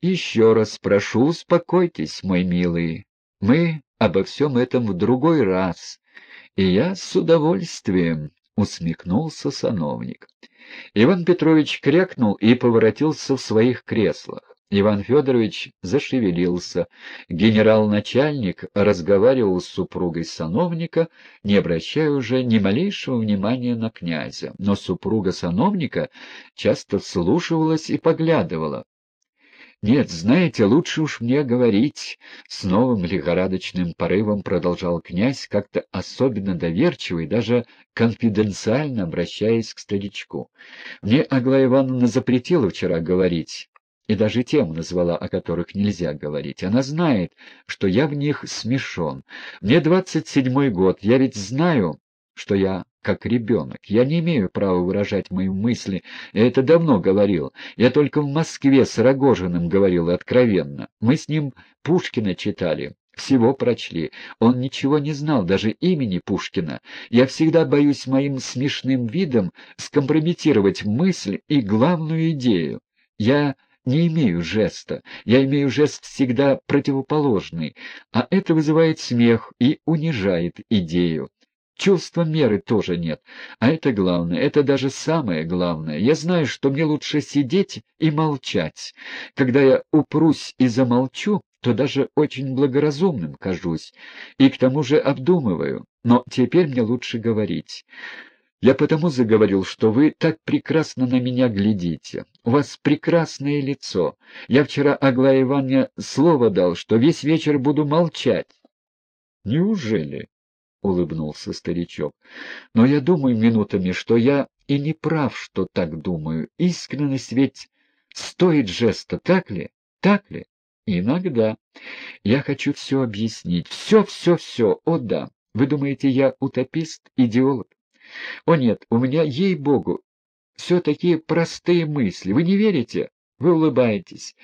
Еще раз прошу, успокойтесь, мой милый. Мы обо всем этом в другой раз. И я с удовольствием, — усмехнулся сановник. Иван Петрович крякнул и поворотился в своих креслах. Иван Федорович зашевелился. Генерал-начальник разговаривал с супругой сановника, не обращая уже ни малейшего внимания на князя. Но супруга сановника часто вслушивалась и поглядывала. «Нет, знаете, лучше уж мне говорить», — с новым лихорадочным порывом продолжал князь, как-то особенно доверчиво и даже конфиденциально обращаясь к старичку. «Мне Аглая Ивановна запретила вчера говорить, и даже тем назвала, о которых нельзя говорить. Она знает, что я в них смешон. Мне двадцать седьмой год, я ведь знаю, что я как ребенок. Я не имею права выражать мои мысли, я это давно говорил. Я только в Москве с Рогожиным говорил откровенно. Мы с ним Пушкина читали. Всего прочли. Он ничего не знал, даже имени Пушкина. Я всегда боюсь моим смешным видом скомпрометировать мысль и главную идею. Я не имею жеста, я имею жест всегда противоположный, а это вызывает смех и унижает идею. Чувства меры тоже нет. А это главное, это даже самое главное. Я знаю, что мне лучше сидеть и молчать. Когда я упрусь и замолчу, то даже очень благоразумным кажусь. И к тому же обдумываю. Но теперь мне лучше говорить. Я потому заговорил, что вы так прекрасно на меня глядите. У вас прекрасное лицо. Я вчера Аглае Ивановне слово дал, что весь вечер буду молчать. Неужели? — улыбнулся старичок. — Но я думаю минутами, что я и не прав, что так думаю. Искренность ведь стоит жеста, так ли? Так ли? Иногда. Я хочу все объяснить. Все, все, все. О, да. Вы думаете, я утопист, идеолог? О, нет, у меня, ей-богу, все такие простые мысли. Вы не верите? Вы улыбаетесь.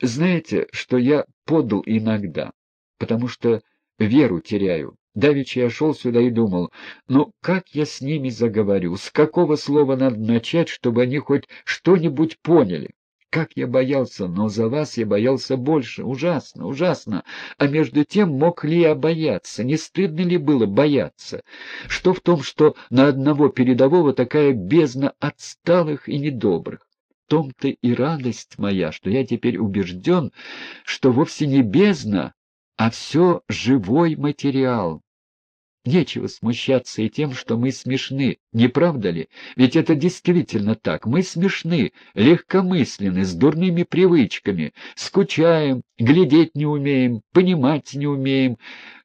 Знаете, что я подал иногда, потому что веру теряю. Давеча я шел сюда и думал, ну как я с ними заговорю, с какого слова надо начать, чтобы они хоть что-нибудь поняли? Как я боялся, но за вас я боялся больше. Ужасно, ужасно. А между тем мог ли я бояться? Не стыдно ли было бояться? Что в том, что на одного передового такая бездна отсталых и недобрых? В том-то и радость моя, что я теперь убежден, что вовсе не бездна, а все живой материал, Нечего смущаться и тем, что мы смешны, не правда ли? Ведь это действительно так. Мы смешны, легкомысленны, с дурными привычками, скучаем, глядеть не умеем, понимать не умеем.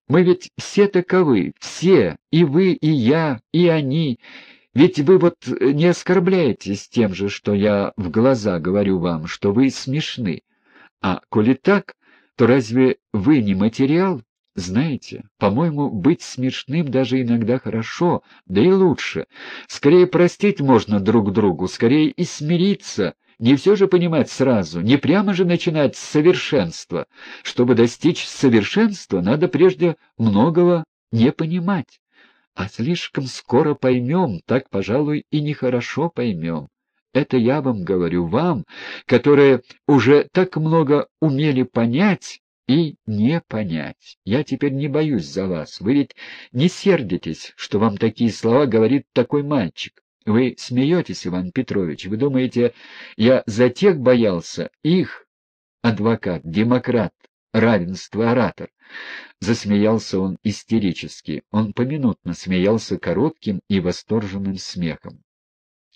Мы ведь все таковы, все, и вы, и я, и они. Ведь вы вот не оскорбляетесь тем же, что я в глаза говорю вам, что вы смешны. А коли так, то разве вы не материал? Знаете, по-моему, быть смешным даже иногда хорошо, да и лучше. Скорее простить можно друг другу, скорее и смириться. Не все же понимать сразу, не прямо же начинать с совершенства. Чтобы достичь совершенства, надо прежде многого не понимать. А слишком скоро поймем, так, пожалуй, и нехорошо поймем. Это я вам говорю, вам, которые уже так много умели понять, и не понять. Я теперь не боюсь за вас. Вы ведь не сердитесь, что вам такие слова говорит такой мальчик. Вы смеетесь, Иван Петрович. Вы думаете, я за тех боялся? Их, адвокат, демократ, равенство, оратор. Засмеялся он истерически. Он поминутно смеялся коротким и восторженным смехом.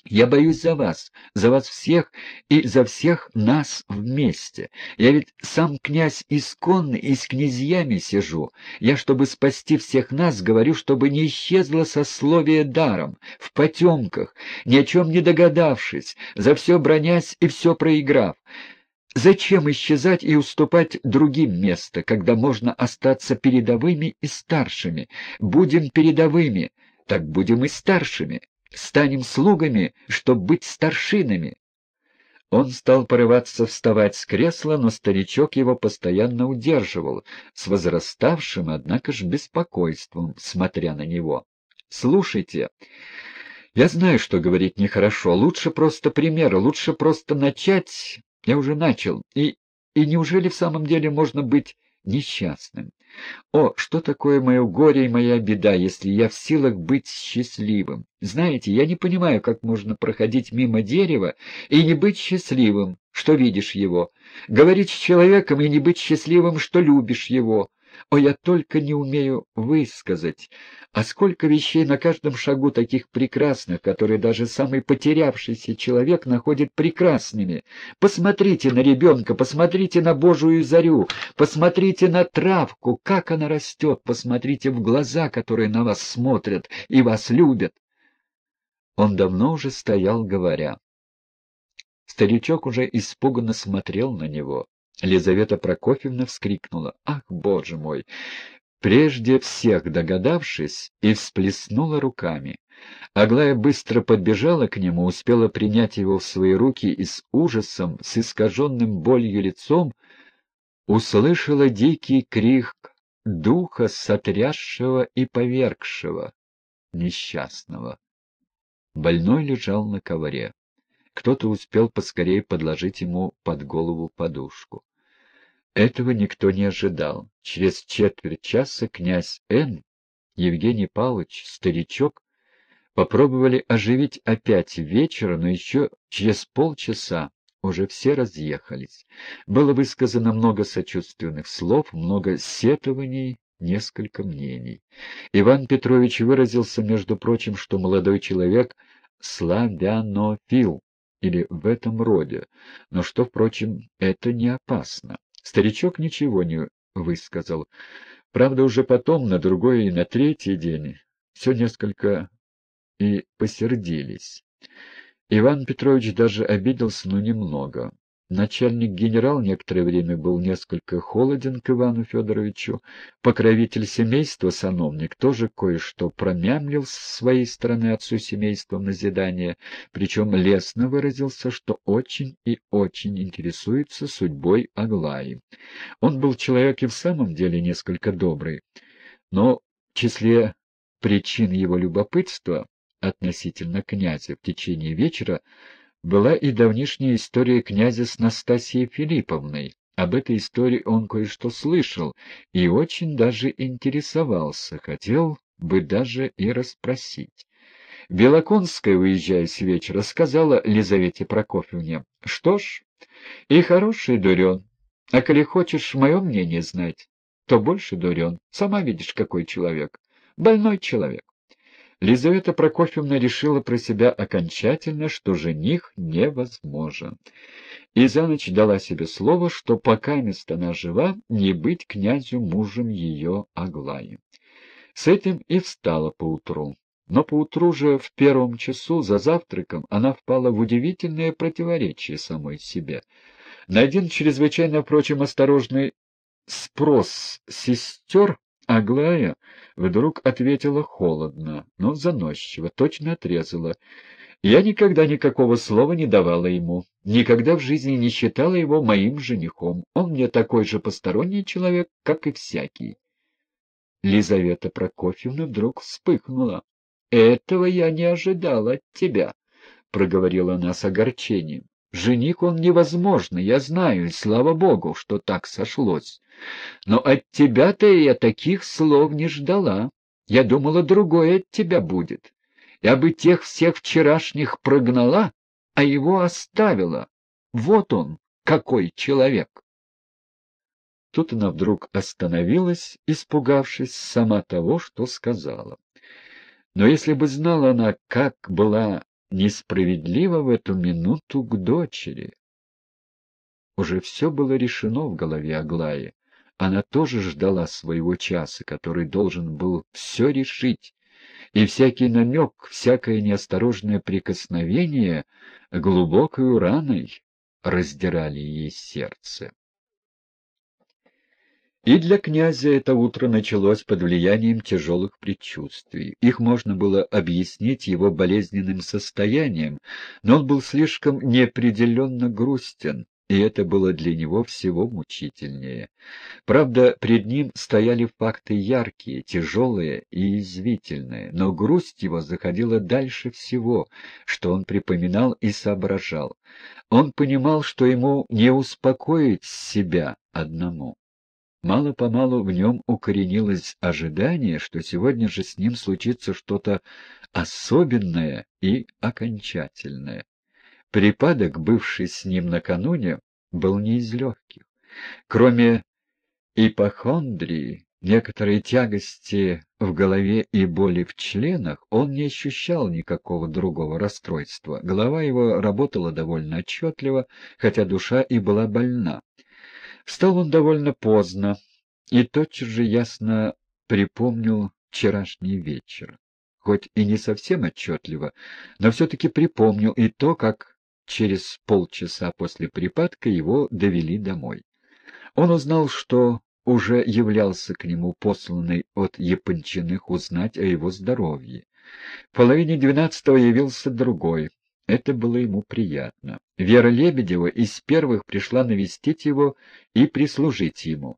Я боюсь за вас, за вас всех и за всех нас вместе. Я ведь сам князь исконный и с князьями сижу. Я, чтобы спасти всех нас, говорю, чтобы не исчезло сословие даром, в потемках, ни о чем не догадавшись, за все бронясь и все проиграв. Зачем исчезать и уступать другим место, когда можно остаться передовыми и старшими? Будем передовыми, так будем и старшими станем слугами, чтоб быть старшинами. Он стал порываться вставать с кресла, но старичок его постоянно удерживал, с возраставшим, однако ж, беспокойством, смотря на него. — Слушайте, я знаю, что говорить нехорошо. Лучше просто пример, лучше просто начать. Я уже начал. И И неужели в самом деле можно быть несчастным? О, что такое мое горе и моя беда, если я в силах быть счастливым? Знаете, я не понимаю, как можно проходить мимо дерева и не быть счастливым, что видишь его, говорить с человеком и не быть счастливым, что любишь его. О, я только не умею высказать. А сколько вещей на каждом шагу таких прекрасных, которые даже самый потерявшийся человек находит прекрасными. Посмотрите на ребенка, посмотрите на Божию зарю, посмотрите на травку, как она растет, посмотрите в глаза, которые на вас смотрят и вас любят. Он давно уже стоял, говоря. Старичок уже испуганно смотрел на него. Лизавета Прокофьевна вскрикнула. «Ах, боже мой!» Прежде всех догадавшись, и всплеснула руками. Аглая быстро подбежала к нему, успела принять его в свои руки и с ужасом, с искаженным болью лицом, услышала дикий крик духа, сотрясшего и повергшего, несчастного. Больной лежал на ковре. Кто-то успел поскорее подложить ему под голову подушку. Этого никто не ожидал. Через четверть часа князь Н, Евгений Павлович, старичок, попробовали оживить опять вечера, но еще через полчаса уже все разъехались. Было высказано много сочувственных слов, много сетований, несколько мнений. Иван Петрович выразился, между прочим, что молодой человек славянофил, или в этом роде, но что, впрочем, это не опасно. Старичок ничего не высказал. Правда, уже потом, на другой и на третий день, все несколько и посердились. Иван Петрович даже обиделся, но немного. Начальник-генерал некоторое время был несколько холоден к Ивану Федоровичу. Покровитель семейства, сановник, тоже кое-что промямлил с своей стороны отцу семейства назидания, причем лестно выразился, что очень и очень интересуется судьбой Аглаи. Он был человек и в самом деле несколько добрый, но в числе причин его любопытства относительно князя в течение вечера была и давнишняя история князя с Настасьей Филипповной. Об этой истории он кое-что слышал и очень даже интересовался, хотел бы даже и расспросить. Белоконская, уезжая с вечера, сказала Лизавете Прокофьевне, «Что ж, и хороший дурен, а коли хочешь мое мнение знать, то больше дурен. Сама видишь, какой человек. Больной человек. Лизавета Прокофьевна решила про себя окончательно, что жених невозможен. И за ночь дала себе слово, что пока место она жива, не быть князю мужем ее Аглаи. С этим и встала поутру. Но поутру же в первом часу за завтраком она впала в удивительное противоречие самой себе. На один чрезвычайно, впрочем, осторожный спрос сестер Аглая вдруг ответила холодно, но заносчиво, точно отрезала. Я никогда никакого слова не давала ему, никогда в жизни не считала его моим женихом. Он мне такой же посторонний человек, как и всякий. Лизавета Прокофьевна вдруг вспыхнула. — Этого я не ожидала от тебя, — проговорила она с огорчением. Жених он невозможный, я знаю, и слава богу, что так сошлось. Но от тебя-то я таких слов не ждала. Я думала, другое от тебя будет. Я бы тех всех вчерашних прогнала, а его оставила. Вот он, какой человек. Тут она вдруг остановилась, испугавшись сама того, что сказала. Но если бы знала она, как была несправедлива в эту минуту к дочери. Уже все было решено в голове Аглаи. Она тоже ждала своего часа, который должен был все решить, и всякий намек, всякое неосторожное прикосновение глубокой раной раздирали ей сердце. И для князя это утро началось под влиянием тяжелых предчувствий. Их можно было объяснить его болезненным состоянием, но он был слишком неопределенно грустен, и это было для него всего мучительнее. Правда, пред ним стояли факты яркие, тяжелые и извительные, но грусть его заходила дальше всего, что он припоминал и соображал. Он понимал, что ему не успокоить себя одному. Мало-помалу в нем укоренилось ожидание, что сегодня же с ним случится что-то особенное и окончательное. Припадок, бывший с ним накануне, был не из легких. Кроме ипохондрии, некоторой тягости в голове и боли в членах, он не ощущал никакого другого расстройства. Голова его работала довольно отчетливо, хотя душа и была больна. Встал он довольно поздно и тотчас же ясно припомнил вчерашний вечер. Хоть и не совсем отчетливо, но все-таки припомнил и то, как через полчаса после припадка его довели домой. Он узнал, что уже являлся к нему посланный от Япончиных узнать о его здоровье. В половине двенадцатого явился другой, это было ему приятно. Вера Лебедева из первых пришла навестить его и прислужить ему.